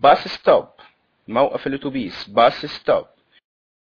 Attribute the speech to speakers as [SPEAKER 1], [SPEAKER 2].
[SPEAKER 1] باص ستوب موقف الأتوبيس باص ستوب.